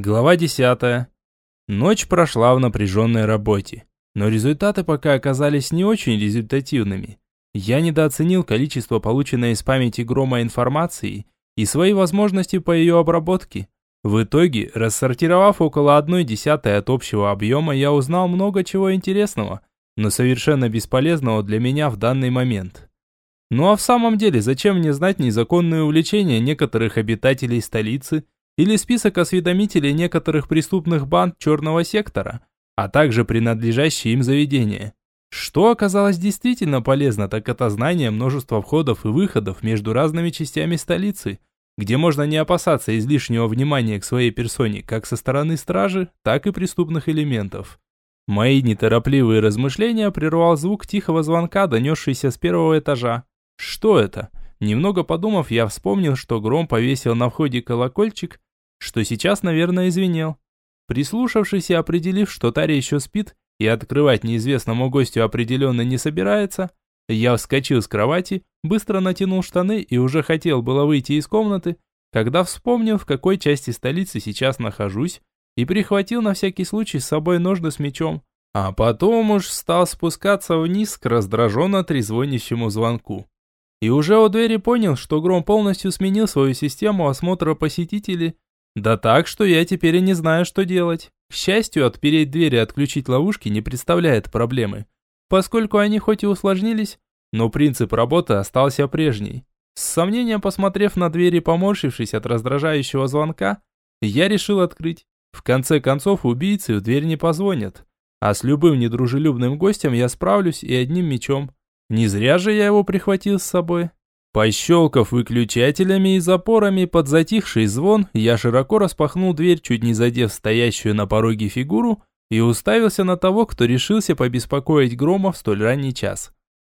Глава 10. Ночь прошла в напряженной работе, но результаты пока оказались не очень результативными. Я недооценил количество полученной из памяти грома информации и свои возможности по ее обработке. В итоге, рассортировав около одной десятой от общего объема, я узнал много чего интересного, но совершенно бесполезного для меня в данный момент. Ну а в самом деле, зачем мне знать незаконные увлечения некоторых обитателей столицы – или список осведомителей некоторых преступных банд черного сектора, а также принадлежащие им заведения. Что оказалось действительно полезно, так это знание множества входов и выходов между разными частями столицы, где можно не опасаться излишнего внимания к своей персоне как со стороны стражи, так и преступных элементов. Мои неторопливые размышления прервал звук тихого звонка, донесшийся с первого этажа. Что это? Немного подумав, я вспомнил, что Гром повесил на входе колокольчик что сейчас, наверное, извинел. Прислушавшись и определив, что Таря еще спит и открывать неизвестному гостю определенно не собирается, я вскочил с кровати, быстро натянул штаны и уже хотел было выйти из комнаты, когда вспомнил, в какой части столицы сейчас нахожусь, и прихватил на всякий случай с собой ножны с мечом, а потом уж стал спускаться вниз к раздраженно трезвонящему звонку. И уже у двери понял, что Гром полностью сменил свою систему осмотра посетителей да так, что я теперь и не знаю, что делать. К счастью, отпереть дверь и отключить ловушки не представляет проблемы, поскольку они хоть и усложнились, но принцип работы остался прежний. С сомнением посмотрев на дверь и поморщившись от раздражающего звонка, я решил открыть. В конце концов, убийцы в дверь не позвонят. А с любым недружелюбным гостем я справлюсь и одним мечом. Не зря же я его прихватил с собой. Пощелкав выключателями и запорами под затихший звон, я широко распахнул дверь, чуть не задев стоящую на пороге фигуру, и уставился на того, кто решился побеспокоить Грома в столь ранний час.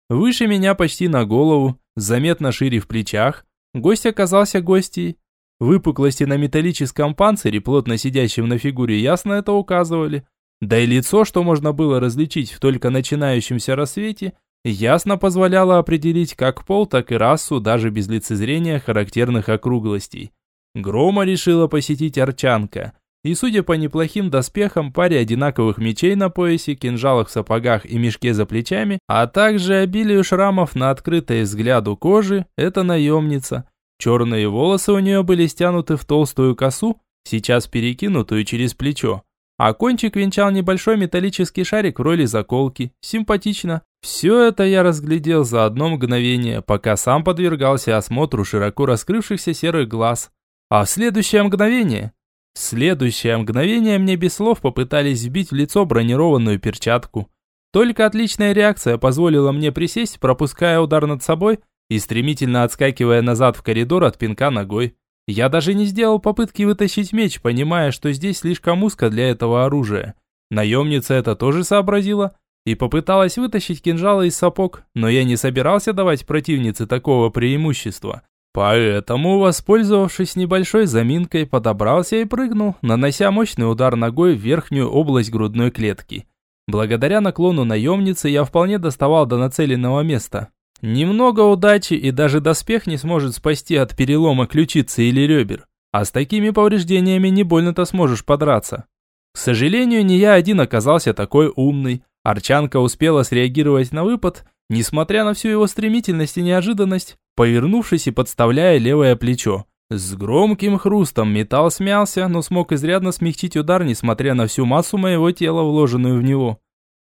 Выше меня почти на голову, заметно шире в плечах, гость оказался гостьей. Выпуклости на металлическом панцире, плотно сидящем на фигуре, ясно это указывали. Да и лицо, что можно было различить в только начинающемся рассвете, ясно позволяло определить как пол, так и расу, даже без лицезрения характерных округлостей. Грома решила посетить Арчанка, и судя по неплохим доспехам, паре одинаковых мечей на поясе, кинжалах в сапогах и мешке за плечами, а также обилию шрамов на открытой взгляду кожи, это наемница. Черные волосы у нее были стянуты в толстую косу, сейчас перекинутую через плечо. А кончик венчал небольшой металлический шарик в роли заколки. Симпатично. Все это я разглядел за одно мгновение, пока сам подвергался осмотру широко раскрывшихся серых глаз. А в следующее мгновение... В следующее мгновение мне без слов попытались вбить в лицо бронированную перчатку. Только отличная реакция позволила мне присесть, пропуская удар над собой и стремительно отскакивая назад в коридор от пинка ногой. Я даже не сделал попытки вытащить меч, понимая, что здесь слишком узко для этого оружия. Наемница это тоже сообразила и попыталась вытащить кинжалы из сапог, но я не собирался давать противнице такого преимущества. Поэтому, воспользовавшись небольшой заминкой, подобрался и прыгнул, нанося мощный удар ногой в верхнюю область грудной клетки. Благодаря наклону наемницы я вполне доставал до нацеленного места. Немного удачи и даже доспех не сможет спасти от перелома ключицы или ребер. А с такими повреждениями не больно-то сможешь подраться. К сожалению, не я один оказался такой умный. Арчанка успела среагировать на выпад, несмотря на всю его стремительность и неожиданность, повернувшись и подставляя левое плечо. С громким хрустом металл смялся, но смог изрядно смягчить удар, несмотря на всю массу моего тела, вложенную в него.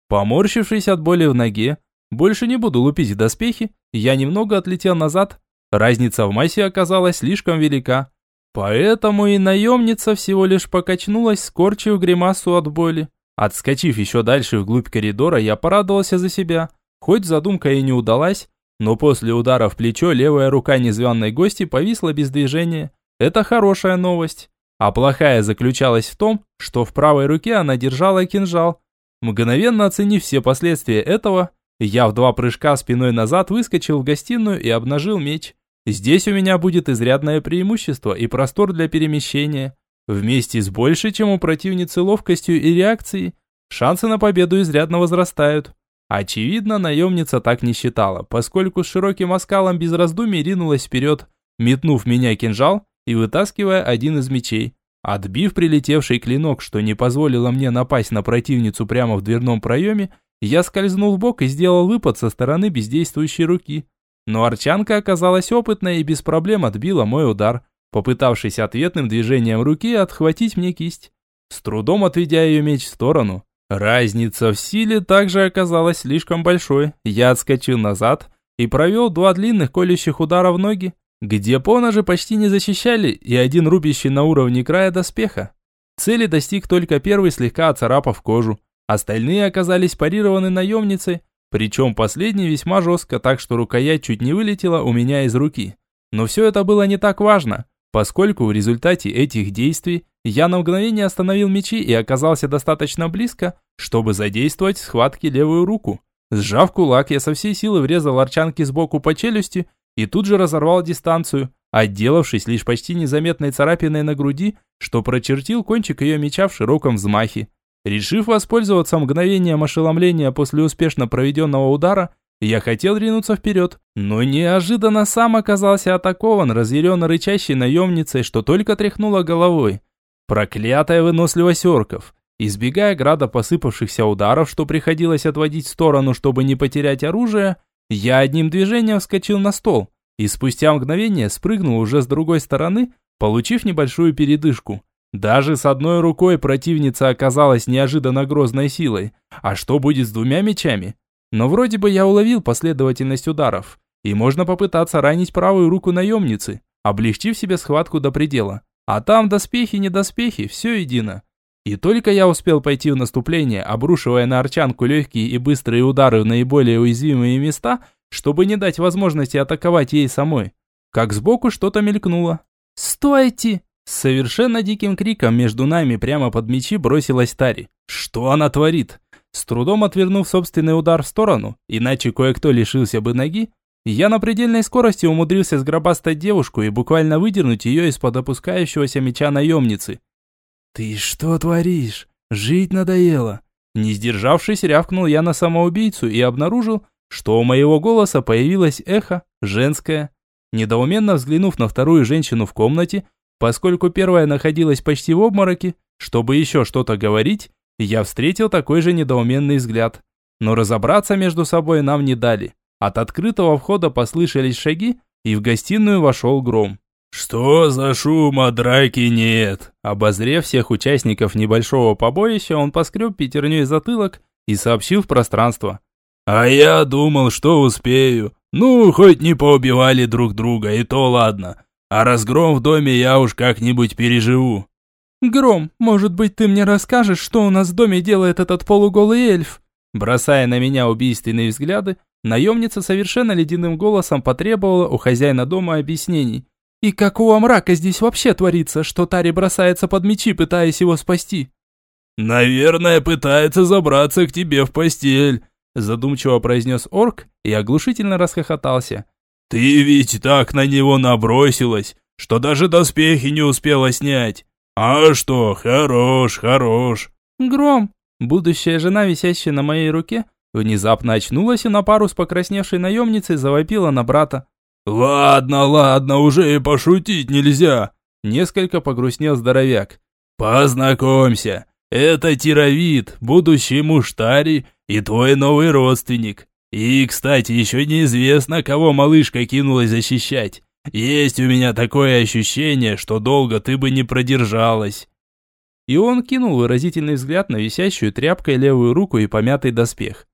Поморщившись от боли в ноге, больше не буду лупить доспехи, я немного отлетел назад. Разница в массе оказалась слишком велика. Поэтому и наемница всего лишь покачнулась, скорчив гримасу от боли. Отскочив еще дальше вглубь коридора, я порадовался за себя. Хоть задумка и не удалась, но после удара в плечо левая рука незваной гости повисла без движения. Это хорошая новость. А плохая заключалась в том, что в правой руке она держала кинжал. Мгновенно оценив все последствия этого, я в два прыжка спиной назад выскочил в гостиную и обнажил меч. Здесь у меня будет изрядное преимущество и простор для перемещения. Вместе с большей, чем у противницы ловкостью и реакцией, шансы на победу изрядно возрастают. Очевидно, наемница так не считала, поскольку с широким оскалом без раздумий ринулась вперед, метнув меня кинжал и вытаскивая один из мечей. Отбив прилетевший клинок, что не позволило мне напасть на противницу прямо в дверном проеме, я скользнул в бок и сделал выпад со стороны бездействующей руки. Но арчанка оказалась опытной и без проблем отбила мой удар, попытавшись ответным движением руки отхватить мне кисть. С трудом отведя ее меч в сторону. Разница в силе также оказалась слишком большой. Я отскочил назад и провел два длинных колющих удара в ноги, где поножи почти не защищали и один рубящий на уровне края доспеха. Цели достиг только первый, слегка оцарапав кожу. Остальные оказались парированы наемницей, причем последний весьма жестко, так что рукоять чуть не вылетела у меня из руки. Но все это было не так важно, поскольку в результате этих действий я на мгновение остановил мечи и оказался достаточно близко, чтобы задействовать в схватке левую руку. Сжав кулак, я со всей силы врезал арчанки сбоку по челюсти и тут же разорвал дистанцию, отделавшись лишь почти незаметной царапиной на груди, что прочертил кончик ее меча в широком взмахе. Решив воспользоваться мгновением ошеломления после успешно проведенного удара, я хотел ринуться вперед, но неожиданно сам оказался атакован разъяренно рычащей наемницей, что только тряхнула головой. Проклятая выносливость орков. Избегая града посыпавшихся ударов, что приходилось отводить в сторону, чтобы не потерять оружие, я одним движением вскочил на стол и спустя мгновение спрыгнул уже с другой стороны, получив небольшую передышку. Даже с одной рукой противница оказалась неожиданно грозной силой. А что будет с двумя мечами? Но вроде бы я уловил последовательность ударов, и можно попытаться ранить правую руку наемницы, облегчив себе схватку до предела. А там доспехи, не доспехи, все едино. И только я успел пойти в наступление, обрушивая на арчанку легкие и быстрые удары в наиболее уязвимые места, чтобы не дать возможности атаковать ей самой. Как сбоку что-то мелькнуло. «Стойте!» С совершенно диким криком между нами прямо под мечи бросилась Тари. Что она творит? С трудом отвернув собственный удар в сторону, иначе кое-кто лишился бы ноги, я на предельной скорости умудрился сгробастать девушку и буквально выдернуть ее из-под опускающегося меча наемницы. «Ты что творишь? Жить надоело!» Не сдержавшись, рявкнул я на самоубийцу и обнаружил, что у моего голоса появилось эхо, женское. Недоуменно взглянув на вторую женщину в комнате, поскольку первая находилась почти в обмороке, чтобы еще что-то говорить, я встретил такой же недоуменный взгляд. Но разобраться между собой нам не дали. От открытого входа послышались шаги, и в гостиную вошел гром. «Что за шума, драки нет?» Обозрев всех участников небольшого побоища, он поскреб пятерней затылок и сообщил в пространство. «А я думал, что успею. Ну, хоть не поубивали друг друга, и то ладно. А разгром в доме я уж как-нибудь переживу». «Гром, может быть, ты мне расскажешь, что у нас в доме делает этот полуголый эльф?» Бросая на меня убийственные взгляды, наемница совершенно ледяным голосом потребовала у хозяина дома объяснений. И какого мрака здесь вообще творится, что Тари бросается под мечи, пытаясь его спасти? Наверное, пытается забраться к тебе в постель, задумчиво произнес орк и оглушительно расхохотался. Ты ведь так на него набросилась, что даже доспехи не успела снять. А что, хорош, хорош. Гром, будущая жена, висящая на моей руке, внезапно очнулась и на пару с покрасневшей наемницей завопила на брата. «Ладно, ладно, уже и пошутить нельзя!» Несколько погрустнел здоровяк. «Познакомься, это Тировид, будущий муж Тари и твой новый родственник. И, кстати, еще неизвестно, кого малышка кинулась защищать. Есть у меня такое ощущение, что долго ты бы не продержалась». И он кинул выразительный взгляд на висящую тряпкой левую руку и помятый доспех.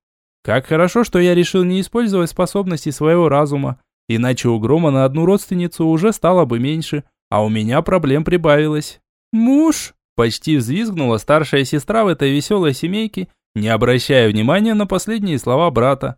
Как хорошо, что я решил не использовать способности своего разума, Иначе у Грома на одну родственницу уже стало бы меньше, а у меня проблем прибавилось. «Муж?» – почти взвизгнула старшая сестра в этой веселой семейке, не обращая внимания на последние слова брата.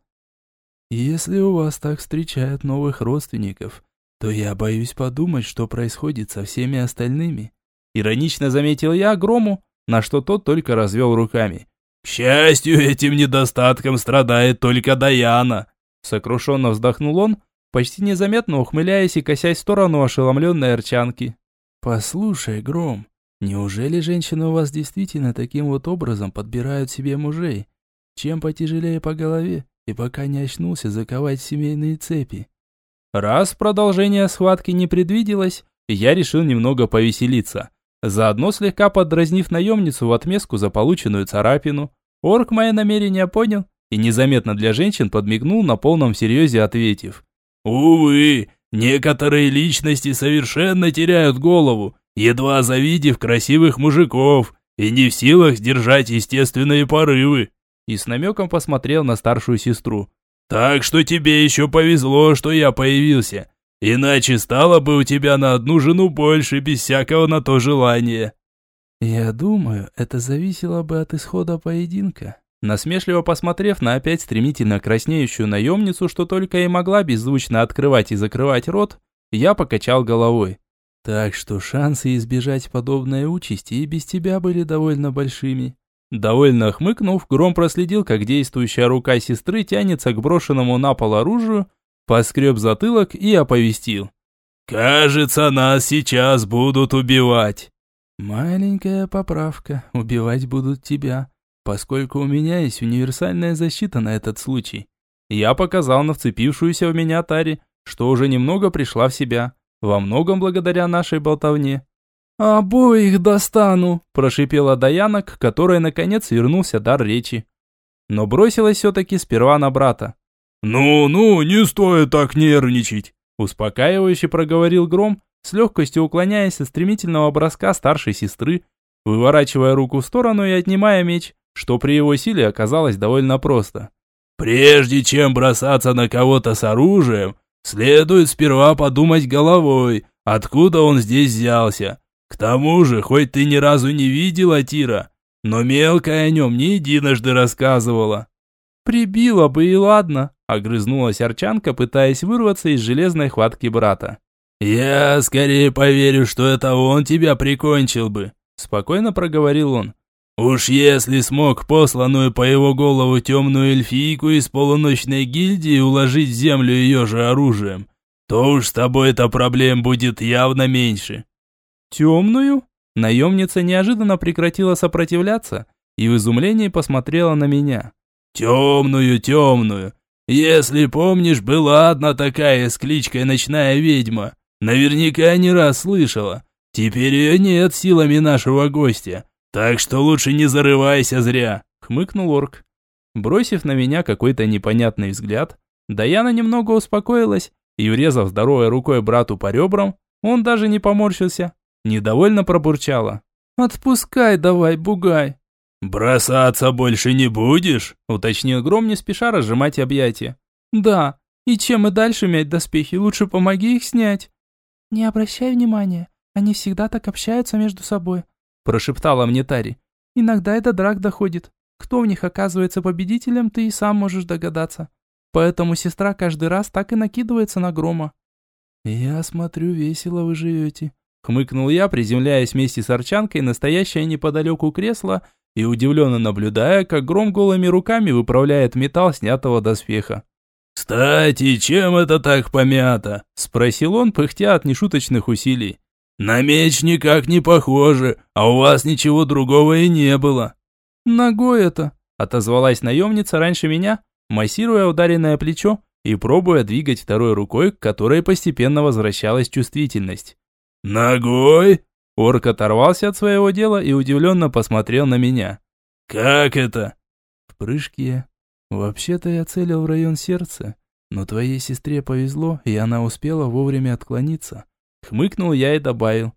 «Если у вас так встречают новых родственников, то я боюсь подумать, что происходит со всеми остальными». Иронично заметил я Грому, на что тот только развел руками. «К счастью, этим недостатком страдает только Даяна!» Сокрушенно вздохнул он, почти незаметно ухмыляясь и косясь в сторону ошеломленной арчанки. «Послушай, Гром, неужели женщины у вас действительно таким вот образом подбирают себе мужей? Чем потяжелее по голове, и пока не очнулся заковать семейные цепи?» Раз продолжение схватки не предвиделось, я решил немного повеселиться. заодно слегка подразнив наемницу в отместку за полученную царапину. Орк мои намерения понял и незаметно для женщин подмигнул на полном серьезе, ответив. «Увы, некоторые личности совершенно теряют голову, едва завидев красивых мужиков, и не в силах сдержать естественные порывы». И с намеком посмотрел на старшую сестру. «Так что тебе еще повезло, что я появился. Иначе стало бы у тебя на одну жену больше, без всякого на то желания». «Я думаю, это зависело бы от исхода поединка», Насмешливо посмотрев на опять стремительно краснеющую наемницу, что только и могла беззвучно открывать и закрывать рот, я покачал головой. «Так что шансы избежать подобной участи и без тебя были довольно большими». Довольно хмыкнув, Гром проследил, как действующая рука сестры тянется к брошенному на пол оружию, поскреб затылок и оповестил. «Кажется, нас сейчас будут убивать». «Маленькая поправка. Убивать будут тебя поскольку у меня есть универсальная защита на этот случай. Я показал на вцепившуюся в меня Тари, что уже немного пришла в себя, во многом благодаря нашей болтовне. «Обоих достану!» – прошипела Даяна, к которой наконец вернулся дар речи. Но бросилась все-таки сперва на брата. «Ну-ну, не стоит так нервничать!» Успокаивающе проговорил Гром, с легкостью уклоняясь от стремительного броска старшей сестры, выворачивая руку в сторону и отнимая меч, что при его силе оказалось довольно просто. «Прежде чем бросаться на кого-то с оружием, следует сперва подумать головой, откуда он здесь взялся. К тому же, хоть ты ни разу не видела Тира, но мелкая о нем не единожды рассказывала». «Прибила бы и ладно», – огрызнулась Арчанка, пытаясь вырваться из железной хватки брата. «Я скорее поверю, что это он тебя прикончил бы», – спокойно проговорил он. Уж если смог посланную по его голову темную эльфийку из полуночной гильдии уложить землю ее же оружием, то уж с тобой эта проблем будет явно меньше. Темную? Наемница неожиданно прекратила сопротивляться и в изумлении посмотрела на меня. Темную, темную. Если помнишь, была одна такая с кличкой Ночная Ведьма. Наверняка не раз слышала. Теперь ее нет силами нашего гостя. «Так что лучше не зарывайся зря», — хмыкнул орк. Бросив на меня какой-то непонятный взгляд, Даяна немного успокоилась и, врезав здоровой рукой брату по ребрам, он даже не поморщился, недовольно пробурчала. «Отпускай давай, бугай!» «Бросаться больше не будешь?» – уточнил Гром, не спеша разжимать объятия. «Да, и чем и дальше мять доспехи, лучше помоги их снять». «Не обращай внимания, они всегда так общаются между собой прошептала мне Тари. «Иногда это драк доходит. Кто в них оказывается победителем, ты и сам можешь догадаться. Поэтому сестра каждый раз так и накидывается на грома». «Я смотрю, весело вы живете», — хмыкнул я, приземляясь вместе с Арчанкой на стоящее неподалеку кресло и удивленно наблюдая, как гром голыми руками выправляет металл снятого доспеха. «Кстати, чем это так помято?» – спросил он, пыхтя от нешуточных усилий. «На меч никак не похоже, а у вас ничего другого и не было». «Ногой это», – отозвалась наемница раньше меня, массируя ударенное плечо и пробуя двигать второй рукой, к которой постепенно возвращалась чувствительность. «Ногой?» Орк оторвался от своего дела и удивленно посмотрел на меня. «Как это?» «В прыжке. Вообще-то я целил в район сердца, но твоей сестре повезло, и она успела вовремя отклониться. Хмыкнул я и добавил.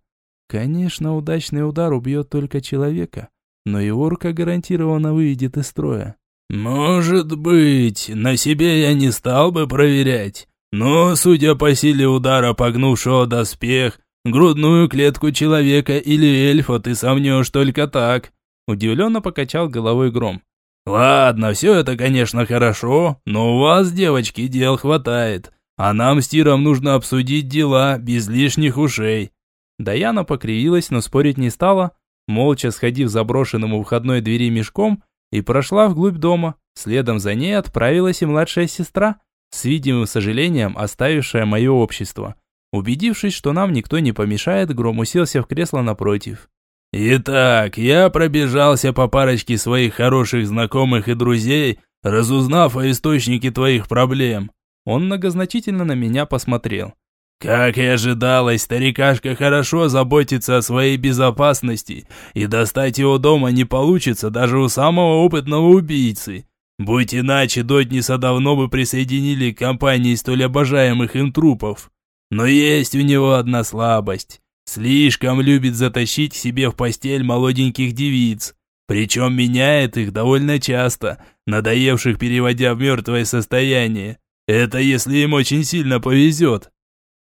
Конечно, удачный удар убьет только человека, но и орка гарантированно выведет из строя. Может быть, на себе я не стал бы проверять, но, судя по силе удара погнувшего доспех, грудную клетку человека или эльфа ты сомнешь только так. Удивленно покачал головой гром. Ладно, все это, конечно, хорошо, но у вас, девочки, дел хватает. А нам с Тиром нужно обсудить дела без лишних ушей». Даяна покривилась, но спорить не стала, молча сходив заброшенному входной двери мешком и прошла вглубь дома. Следом за ней отправилась и младшая сестра, с видимым сожалением оставившая мое общество. Убедившись, что нам никто не помешает, Гром уселся в кресло напротив. «Итак, я пробежался по парочке своих хороших знакомых и друзей, разузнав о источнике твоих проблем. Он многозначительно на меня посмотрел. Как и ожидалось, старикашка хорошо заботится о своей безопасности, и достать его дома не получится даже у самого опытного убийцы. Будь иначе, Дотниса давно бы присоединили к компании столь обожаемых им трупов. Но есть у него одна слабость. Слишком любит затащить себе в постель молоденьких девиц. Причем меняет их довольно часто, надоевших переводя в мертвое состояние. Это если им очень сильно повезет.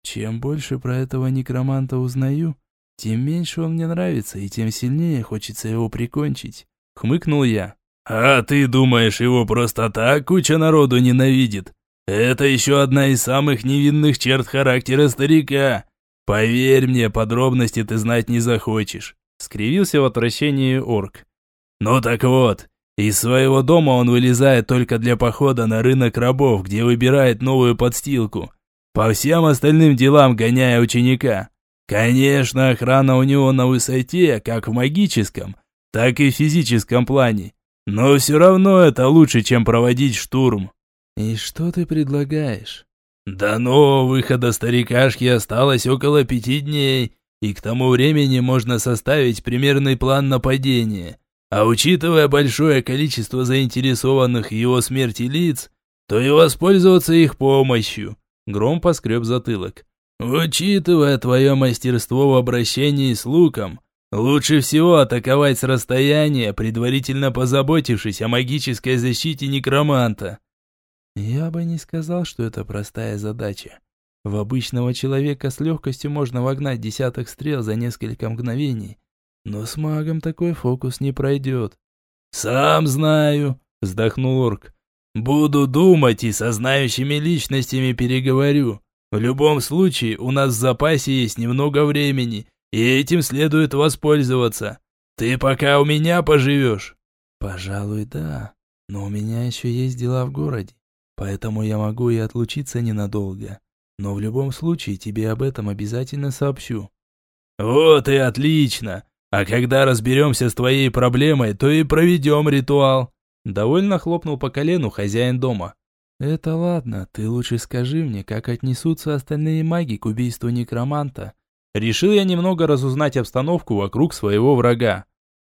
Чем больше про этого некроманта узнаю, тем меньше он мне нравится, и тем сильнее хочется его прикончить. Хмыкнул я. А ты думаешь, его просто так куча народу ненавидит? Это еще одна из самых невинных черт характера старика. Поверь мне, подробности ты знать не захочешь. Скривился в отвращении орк. Ну так вот, из своего дома он вылезает только для похода на рынок рабов, где выбирает новую подстилку. По всем остальным делам гоняя ученика. Конечно, охрана у него на высоте, как в магическом, так и в физическом плане. Но все равно это лучше, чем проводить штурм. И что ты предлагаешь? До нового выхода старикашки осталось около пяти дней, и к тому времени можно составить примерный план нападения. А учитывая большое количество заинтересованных его смерти лиц, то и воспользоваться их помощью. Гром поскреб затылок. «Учитывая твое мастерство в обращении с луком, лучше всего атаковать с расстояния, предварительно позаботившись о магической защите некроманта». «Я бы не сказал, что это простая задача. В обычного человека с легкостью можно вогнать десяток стрел за несколько мгновений, но с магом такой фокус не пройдет». «Сам знаю», — вздохнул орк. Буду думать и со знающими личностями переговорю. В любом случае, у нас в запасе есть немного времени, и этим следует воспользоваться. Ты пока у меня поживешь?» «Пожалуй, да. Но у меня еще есть дела в городе, поэтому я могу и отлучиться ненадолго. Но в любом случае тебе об этом обязательно сообщу». «Вот и отлично. А когда разберемся с твоей проблемой, то и проведем ритуал. Довольно хлопнул по колену хозяин дома. «Это ладно, ты лучше скажи мне, как отнесутся остальные маги к убийству некроманта». Решил я немного разузнать обстановку вокруг своего врага.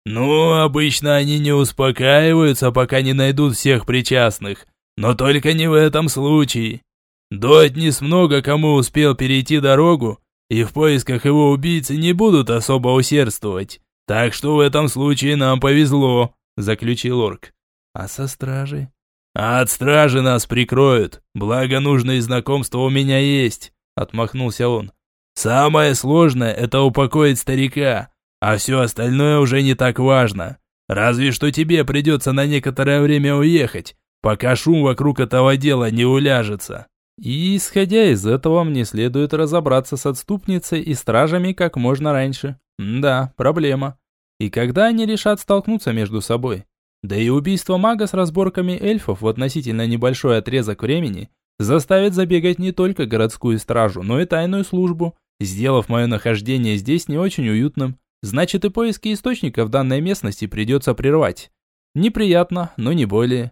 «Ну, обычно они не успокаиваются, пока не найдут всех причастных. Но только не в этом случае. Дотнис много кому успел перейти дорогу, и в поисках его убийцы не будут особо усердствовать. Так что в этом случае нам повезло», – заключил Орк. А со стражей? от стражи нас прикроют. Благо нужные знакомства у меня есть, отмахнулся он. Самое сложное это упокоить старика, а все остальное уже не так важно. Разве что тебе придется на некоторое время уехать, пока шум вокруг этого дела не уляжется. И исходя из этого, мне следует разобраться с отступницей и стражами как можно раньше. да, проблема. И когда они решат столкнуться между собой? Да и убийство мага с разборками эльфов в относительно небольшой отрезок времени заставит забегать не только городскую стражу, но и тайную службу, сделав мое нахождение здесь не очень уютным. Значит и поиски источника в данной местности придется прервать. Неприятно, но не более.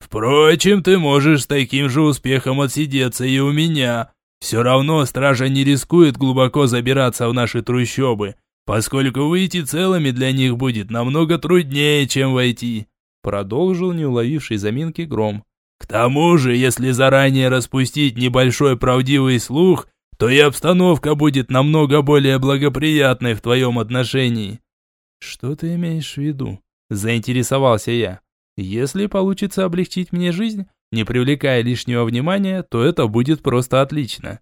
Впрочем, ты можешь с таким же успехом отсидеться и у меня. Все равно стража не рискует глубоко забираться в наши трущобы, поскольку выйти целыми для них будет намного труднее, чем войти», продолжил неуловивший заминки гром. «К тому же, если заранее распустить небольшой правдивый слух, то и обстановка будет намного более благоприятной в твоем отношении». «Что ты имеешь в виду?» – заинтересовался я. «Если получится облегчить мне жизнь, не привлекая лишнего внимания, то это будет просто отлично».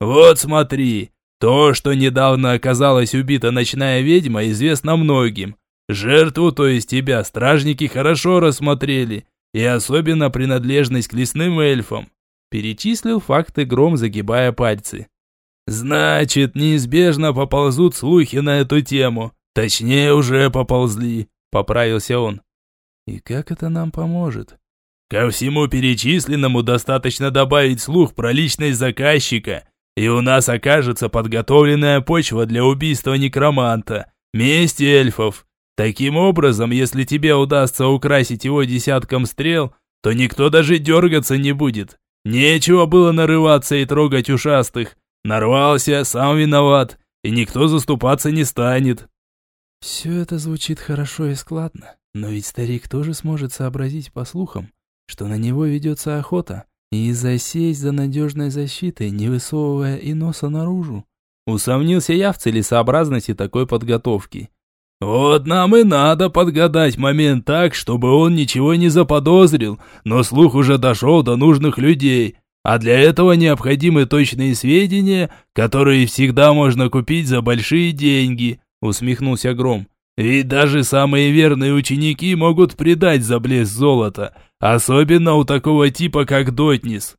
«Вот смотри, то, что недавно оказалась убита ночная ведьма, известно многим. Жертву, то есть тебя, стражники хорошо рассмотрели, и особенно принадлежность к лесным эльфам. Перечислил факты гром, загибая пальцы. Значит, неизбежно поползут слухи на эту тему. Точнее, уже поползли, поправился он. И как это нам поможет? Ко всему перечисленному достаточно добавить слух про личность заказчика и у нас окажется подготовленная почва для убийства некроманта, мести эльфов. Таким образом, если тебе удастся украсить его десятком стрел, то никто даже дергаться не будет. Нечего было нарываться и трогать ушастых, Нарвался, сам виноват, и никто заступаться не станет». «Все это звучит хорошо и складно, но ведь старик тоже сможет сообразить по слухам, что на него ведется охота, и засесть за надежной защитой, не высовывая и носа наружу». Усомнился я в целесообразности такой подготовки. «Вот нам и надо подгадать момент так, чтобы он ничего не заподозрил, но слух уже дошел до нужных людей, а для этого необходимы точные сведения, которые всегда можно купить за большие деньги», усмехнулся Гром. «Ведь даже самые верные ученики могут предать за блеск золота, особенно у такого типа, как Дотнис».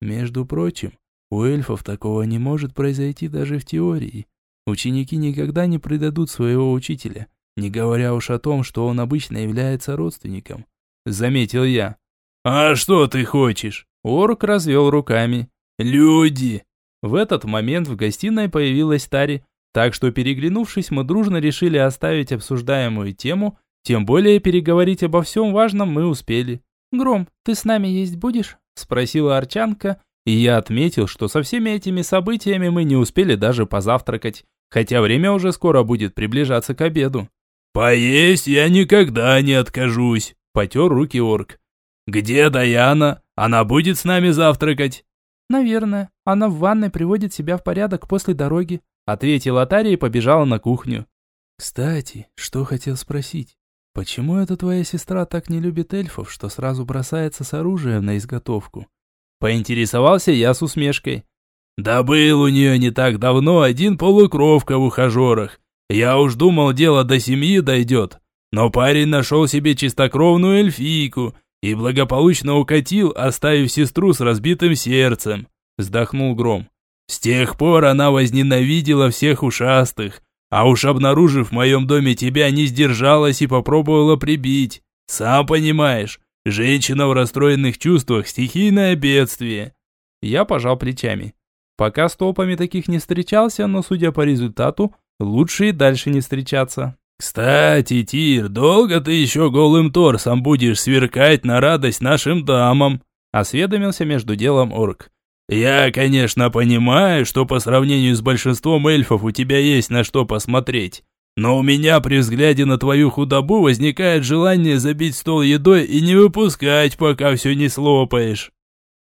«Между прочим, у эльфов такого не может произойти даже в теории», Ученики никогда не предадут своего учителя, не говоря уж о том, что он обычно является родственником. Заметил я. «А что ты хочешь?» Орк развел руками. «Люди!» В этот момент в гостиной появилась Тари, так что, переглянувшись, мы дружно решили оставить обсуждаемую тему, тем более переговорить обо всем важном мы успели. «Гром, ты с нами есть будешь?» – спросила Арчанка, и я отметил, что со всеми этими событиями мы не успели даже позавтракать хотя время уже скоро будет приближаться к обеду. «Поесть я никогда не откажусь», – потер руки орк. «Где Даяна? Она будет с нами завтракать?» «Наверное. Она в ванной приводит себя в порядок после дороги», – ответила Атария и побежала на кухню. «Кстати, что хотел спросить. Почему эта твоя сестра так не любит эльфов, что сразу бросается с оружием на изготовку?» Поинтересовался я с усмешкой. Да был у нее не так давно один полукровка в ухажерах. Я уж думал, дело до семьи дойдет. Но парень нашел себе чистокровную эльфийку и благополучно укатил, оставив сестру с разбитым сердцем. Вздохнул Гром. С тех пор она возненавидела всех ушастых, а уж обнаружив в моем доме тебя, не сдержалась и попробовала прибить. Сам понимаешь, женщина в расстроенных чувствах – стихийное бедствие. Я пожал плечами. Пока с толпами таких не встречался, но, судя по результату, лучше и дальше не встречаться. «Кстати, Тир, долго ты еще голым торсом будешь сверкать на радость нашим дамам?» Осведомился между делом орк. «Я, конечно, понимаю, что по сравнению с большинством эльфов у тебя есть на что посмотреть. Но у меня при взгляде на твою худобу возникает желание забить стол едой и не выпускать, пока все не слопаешь».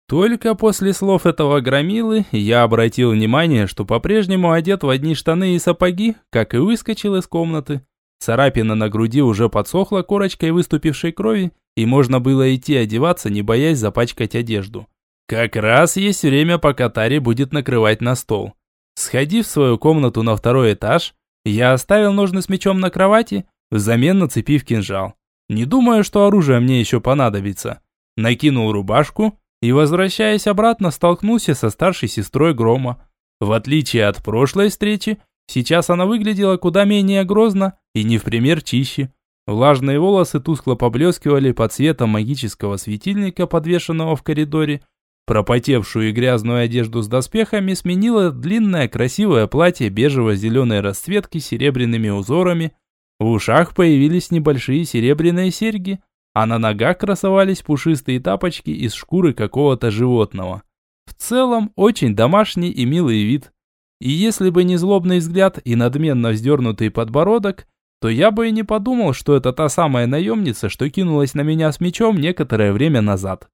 Только после слов этого громилы я обратил внимание, что по-прежнему одет в одни штаны и сапоги, как и выскочил из комнаты. Царапина на груди уже подсохла корочкой выступившей крови, и можно было идти одеваться, не боясь запачкать одежду. Как раз есть время, пока Тари будет накрывать на стол. Сходив в свою комнату на второй этаж, я оставил ножны с мечом на кровати, взамен нацепив кинжал. Не думаю, что оружие мне еще понадобится. Накинул рубашку и, возвращаясь обратно, столкнулся со старшей сестрой Грома. В отличие от прошлой встречи, сейчас она выглядела куда менее грозно и не в пример чище. Влажные волосы тускло поблескивали под светом магического светильника, подвешенного в коридоре. Пропотевшую и грязную одежду с доспехами сменило длинное красивое платье бежево-зеленой расцветки с серебряными узорами. В ушах появились небольшие серебряные серьги, а на ногах красовались пушистые тапочки из шкуры какого-то животного. В целом, очень домашний и милый вид. И если бы не злобный взгляд и надменно вздернутый подбородок, то я бы и не подумал, что это та самая наемница, что кинулась на меня с мечом некоторое время назад.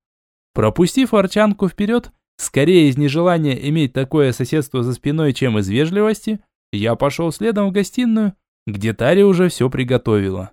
Пропустив арчанку вперед, скорее из нежелания иметь такое соседство за спиной, чем из вежливости, я пошел следом в гостиную, где Тари уже все приготовила.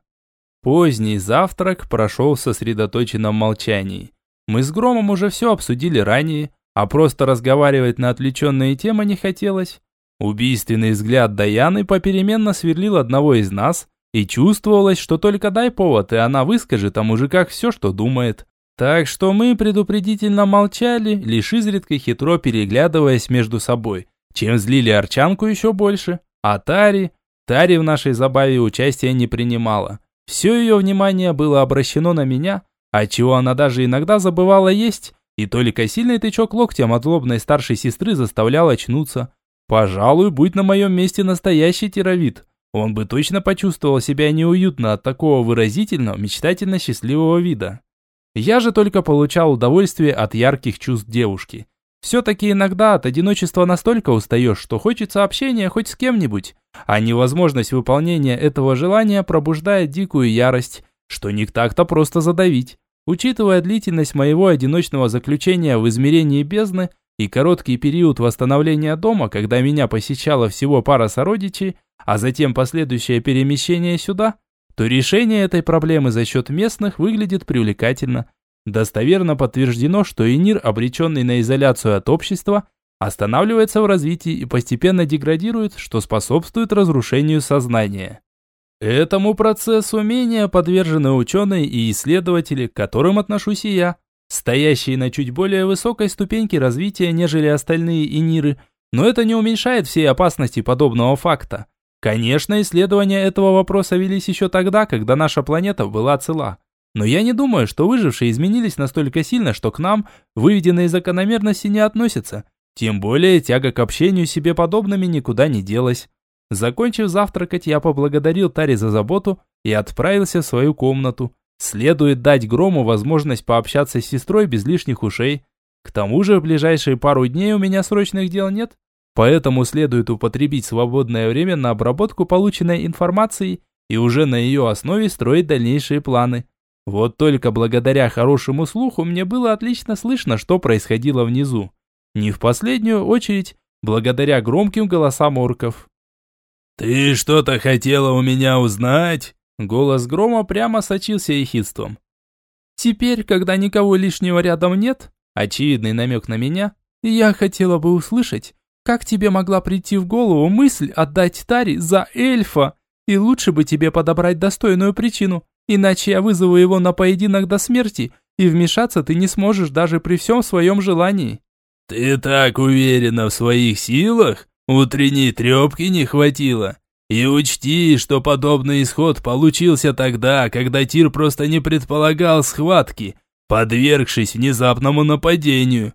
Поздний завтрак прошел в сосредоточенном молчании. Мы с Громом уже все обсудили ранее, а просто разговаривать на отвлеченные темы не хотелось. Убийственный взгляд Даяны попеременно сверлил одного из нас, и чувствовалось, что только дай повод, и она выскажет о мужиках все, что думает. Так что мы предупредительно молчали, лишь изредка хитро переглядываясь между собой, чем злили Арчанку еще больше. А Тари... Тари в нашей забаве участия не принимала. Все ее внимание было обращено на меня, отчего она даже иногда забывала есть, и только сильный тычок локтем от злобной старшей сестры заставлял очнуться. Пожалуй, будь на моем месте настоящий тировид, он бы точно почувствовал себя неуютно от такого выразительного, мечтательно счастливого вида. Я же только получал удовольствие от ярких чувств девушки. Все-таки иногда от одиночества настолько устаешь, что хочется общения хоть с кем-нибудь, а невозможность выполнения этого желания пробуждает дикую ярость, что не так-то просто задавить. Учитывая длительность моего одиночного заключения в измерении бездны и короткий период восстановления дома, когда меня посещала всего пара сородичей, а затем последующее перемещение сюда, то решение этой проблемы за счет местных выглядит привлекательно – Достоверно подтверждено, что Энир, обреченный на изоляцию от общества, останавливается в развитии и постепенно деградирует, что способствует разрушению сознания. Этому процессу менее подвержены ученые и исследователи, к которым отношусь и я, стоящие на чуть более высокой ступеньке развития, нежели остальные Эниры, но это не уменьшает всей опасности подобного факта. Конечно, исследования этого вопроса велись еще тогда, когда наша планета была цела. Но я не думаю, что выжившие изменились настолько сильно, что к нам выведенные закономерности не относятся. Тем более тяга к общению себе подобными никуда не делась. Закончив завтракать, я поблагодарил Тари за заботу и отправился в свою комнату. Следует дать Грому возможность пообщаться с сестрой без лишних ушей. К тому же в ближайшие пару дней у меня срочных дел нет, поэтому следует употребить свободное время на обработку полученной информации и уже на ее основе строить дальнейшие планы. Вот только благодаря хорошему слуху мне было отлично слышно, что происходило внизу. Не в последнюю очередь, благодаря громким голосам орков. «Ты что-то хотела у меня узнать?» Голос грома прямо сочился ехидством. «Теперь, когда никого лишнего рядом нет, очевидный намек на меня, я хотела бы услышать, как тебе могла прийти в голову мысль отдать Тари за эльфа, и лучше бы тебе подобрать достойную причину, Иначе я вызову его на поединок до смерти, и вмешаться ты не сможешь даже при всем своем желании». «Ты так уверена в своих силах? Утренней трепки не хватило. И учти, что подобный исход получился тогда, когда Тир просто не предполагал схватки, подвергшись внезапному нападению».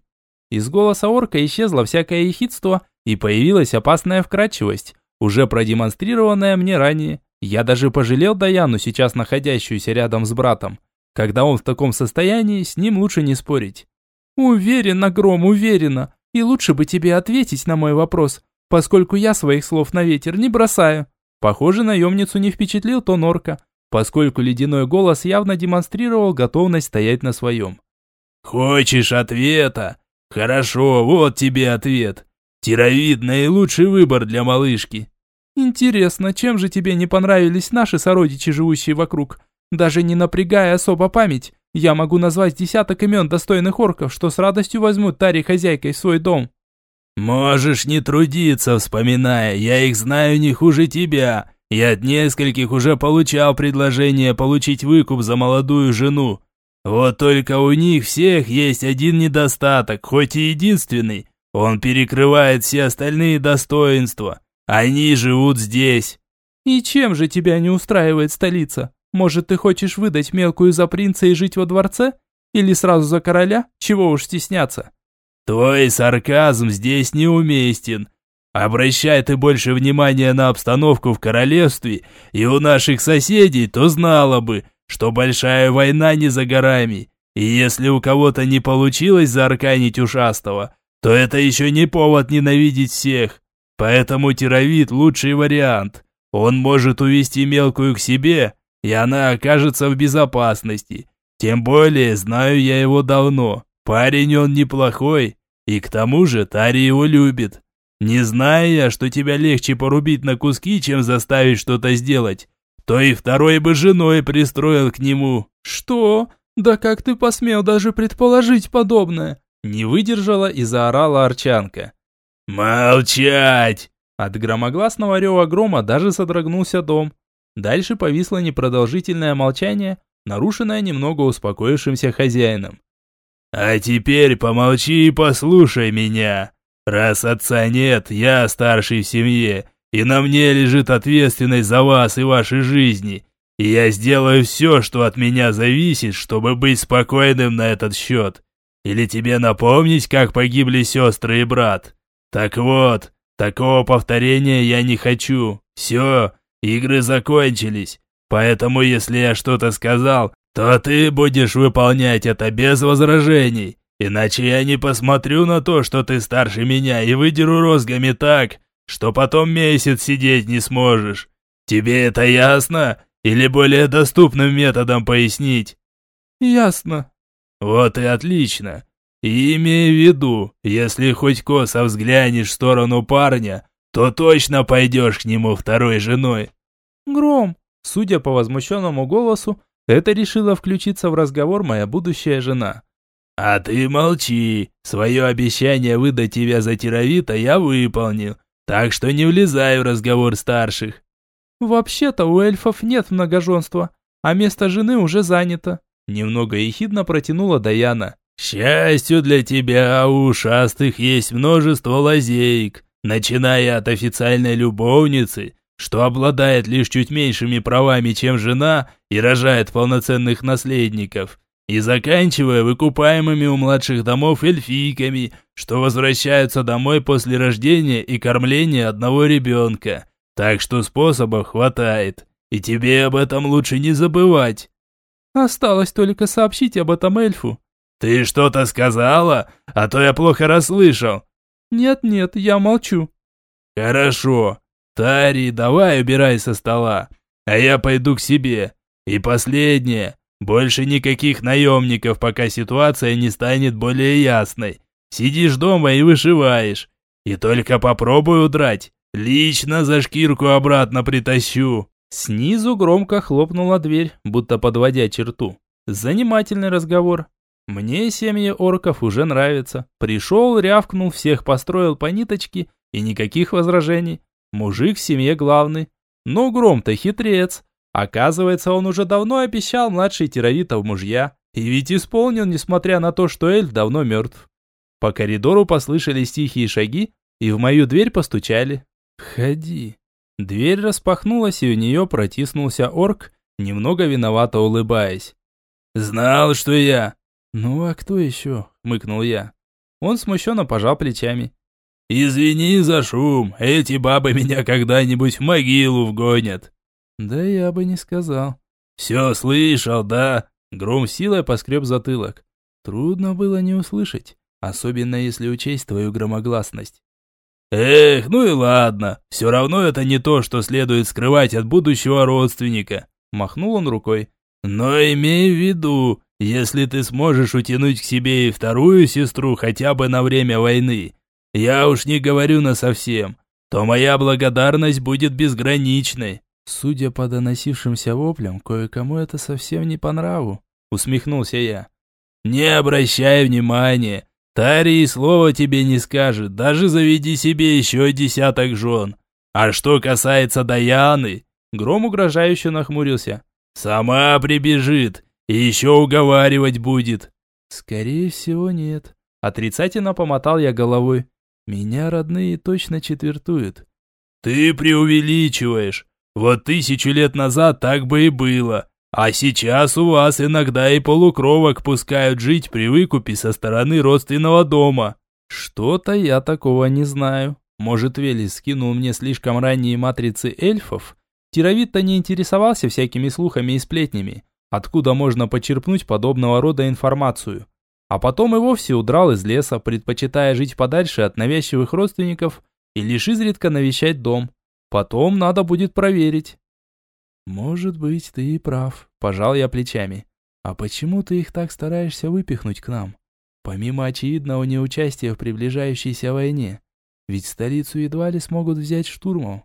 Из голоса орка исчезло всякое ехидство, и появилась опасная вкрадчивость, уже продемонстрированная мне ранее. Я даже пожалел Даяну, сейчас находящуюся рядом с братом. Когда он в таком состоянии, с ним лучше не спорить. «Уверена, Гром, уверена. И лучше бы тебе ответить на мой вопрос, поскольку я своих слов на ветер не бросаю». Похоже, наемницу не впечатлил тон орка, поскольку ледяной голос явно демонстрировал готовность стоять на своем. «Хочешь ответа? Хорошо, вот тебе ответ. Тировид – наилучший выбор для малышки. Интересно, чем же тебе не понравились наши сородичи, живущие вокруг? Даже не напрягая особо память, я могу назвать десяток имен достойных орков, что с радостью возьмут Тари хозяйкой в свой дом. Можешь не трудиться, вспоминая, я их знаю не хуже тебя. Я от нескольких уже получал предложение получить выкуп за молодую жену. Вот только у них всех есть один недостаток, хоть и единственный. Он перекрывает все остальные достоинства. Они живут здесь. И чем же тебя не устраивает столица? Может, ты хочешь выдать мелкую за принца и жить во дворце? Или сразу за короля? Чего уж стесняться? Твой сарказм здесь неуместен. Обращай ты больше внимания на обстановку в королевстве и у наших соседей, то знала бы, что большая война не за горами. И если у кого-то не получилось заарканить ушастого, то это еще не повод ненавидеть всех. Поэтому тировид лучший вариант. Он может увести мелкую к себе, и она окажется в безопасности. Тем более, знаю я его давно. Парень он неплохой, и к тому же Тари его любит. Не зная что тебя легче порубить на куски, чем заставить что-то сделать, то и второй бы женой пристроил к нему. Что? Да как ты посмел даже предположить подобное? Не выдержала и заорала Арчанка. «Молчать!» От громогласного рева грома даже содрогнулся дом. Дальше повисло непродолжительное молчание, нарушенное немного успокоившимся хозяином. «А теперь помолчи и послушай меня. Раз отца нет, я старший в семье, и на мне лежит ответственность за вас и ваши жизни. И я сделаю все, что от меня зависит, чтобы быть спокойным на этот счет. Или тебе напомнить, как погибли сестры и брат?» Так вот, такого повторения я не хочу. Все, игры закончились. Поэтому, если я что-то сказал, то ты будешь выполнять это без возражений. Иначе я не посмотрю на то, что ты старше меня, и выдеру розгами так, что потом месяц сидеть не сможешь. Тебе это ясно? Или более доступным методом пояснить? Ясно. Вот и отлично. И имей в виду, если хоть косо взглянешь в сторону парня, то точно пойдешь к нему второй женой. Гром, судя по возмущенному голосу, это решила включиться в разговор моя будущая жена. А ты молчи. Свое обещание выдать тебя за тировита я выполнил. Так что не влезай в разговор старших. Вообще-то у эльфов нет многоженства, а место жены уже занято. Немного ехидно протянула Даяна. К счастью для тебя, у ушастых есть множество лазеек, начиная от официальной любовницы, что обладает лишь чуть меньшими правами, чем жена, и рожает полноценных наследников, и заканчивая выкупаемыми у младших домов эльфийками, что возвращаются домой после рождения и кормления одного ребенка. Так что способов хватает, и тебе об этом лучше не забывать. Осталось только сообщить об этом эльфу. Ты что-то сказала? А то я плохо расслышал. Нет-нет, я молчу. Хорошо. Тари, давай убирай со стола, а я пойду к себе. И последнее. Больше никаких наемников, пока ситуация не станет более ясной. Сидишь дома и вышиваешь. И только попробуй удрать. Лично за шкирку обратно притащу. Снизу громко хлопнула дверь, будто подводя черту. Занимательный разговор. Мне семьи орков уже нравится. Пришел, рявкнул, всех построил по ниточке, и никаких возражений. Мужик в семье главный. Но Гром-то хитрец. Оказывается, он уже давно обещал младший Тировитов мужья. И ведь исполнил, несмотря на то, что эльф давно мертв. По коридору послышались тихие шаги, и в мою дверь постучали. «Входи». Дверь распахнулась, и у нее протиснулся орк, немного виновато улыбаясь. «Знал, что я». «Ну а кто еще?» – хмыкнул я. Он смущенно пожал плечами. «Извини за шум, эти бабы меня когда-нибудь в могилу вгонят». Да я бы не сказал. Все слышал, да? Гром силой поскреб затылок. Трудно было не услышать, особенно если учесть твою громогласность. Эх, ну и ладно, все равно это не то, что следует скрывать от будущего родственника. Махнул он рукой. Но имей в виду, если ты сможешь утянуть к себе и вторую сестру хотя бы на время войны, я уж не говорю на совсем, то моя благодарность будет безграничной. Судя по доносившимся воплям, кое-кому это совсем не по нраву, усмехнулся я. Не обращай внимания. Тари и слова тебе не скажет, даже заведи себе еще десяток жен. А что касается Даяны, Гром угрожающе нахмурился. Сама прибежит и еще уговаривать будет. Скорее всего, нет. Отрицательно помотал я головой. Меня родные точно четвертуют. Ты преувеличиваешь. Вот тысячу лет назад так бы и было. А сейчас у вас иногда и полукровок пускают жить при выкупе со стороны родственного дома. Что-то я такого не знаю. Может, Велес скинул мне слишком ранние матрицы эльфов? Тировид-то не интересовался всякими слухами и сплетнями. Откуда можно почерпнуть подобного рода информацию? А потом и вовсе удрал из леса, предпочитая жить подальше от навязчивых родственников и лишь изредка навещать дом. Потом надо будет проверить. Может быть, ты и прав, пожал я плечами. А почему ты их так стараешься выпихнуть к нам? Помимо очевидного неучастия в приближающейся войне. Ведь столицу едва ли смогут взять штурмом.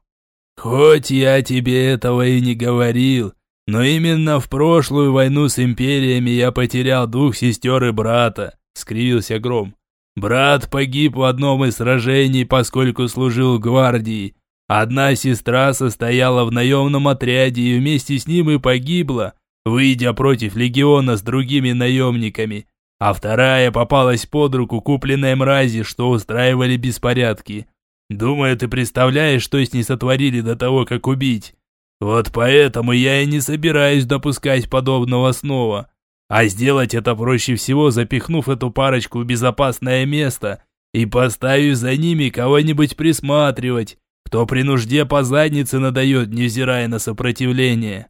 Хоть я тебе этого и не говорил, но именно в прошлую войну с империями я потерял двух сестер и брата, скривился Гром. Брат погиб в одном из сражений, поскольку служил гвардии, Одна сестра состояла в наемном отряде и вместе с ним и погибла, выйдя против легиона с другими наемниками, а вторая попалась под руку купленной мрази, что устраивали беспорядки. Думаю, ты представляешь, что с ней сотворили до того, как убить. Вот поэтому я и не собираюсь допускать подобного снова. А сделать это проще всего, запихнув эту парочку в безопасное место и поставив за ними кого-нибудь присматривать, кто при нужде по заднице надает, невзирая на сопротивление.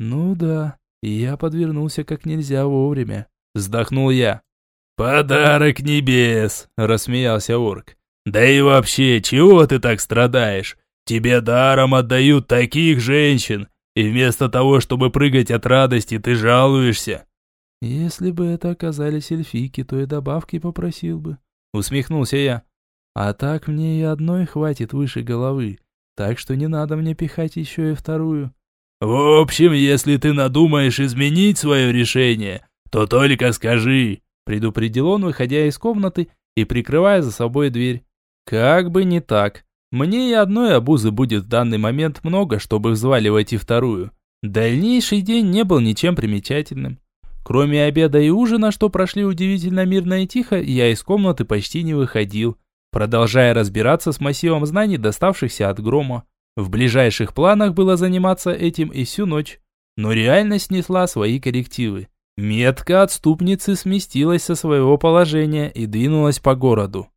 Ну да, я подвернулся как нельзя вовремя. Вздохнул я. «Подарок небес!» – рассмеялся орк. «Да и вообще, чего ты так страдаешь? Тебе даром отдают таких женщин, и вместо того, чтобы прыгать от радости, ты жалуешься». «Если бы это оказались эльфийки, то и добавки попросил бы», – усмехнулся я. «А так мне и одной хватит выше головы, так что не надо мне пихать еще и вторую». «В общем, если ты надумаешь изменить свое решение, то только скажи», предупредил он, выходя из комнаты и прикрывая за собой дверь. Как бы не так. Мне и одной обузы будет в данный момент много, чтобы взваливать и вторую. Дальнейший день не был ничем примечательным. Кроме обеда и ужина, что прошли удивительно мирно и тихо, я из комнаты почти не выходил, продолжая разбираться с массивом знаний, доставшихся от грома. В ближайших планах было заниматься этим и всю ночь, но реальность несла свои коррективы. Метка отступницы сместилась со своего положения и двинулась по городу.